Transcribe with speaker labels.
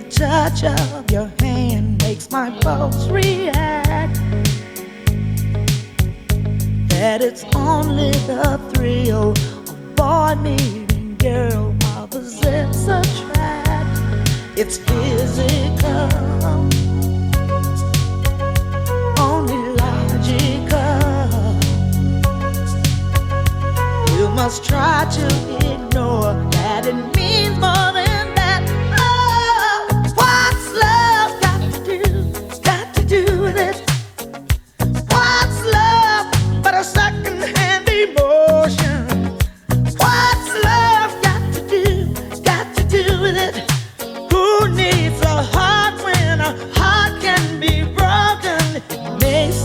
Speaker 1: touch of your hand makes my pulse react. That it's only the thrill of boy meeting girl opposites attract. It's physical, only logical. You must try to ignore that it means more than.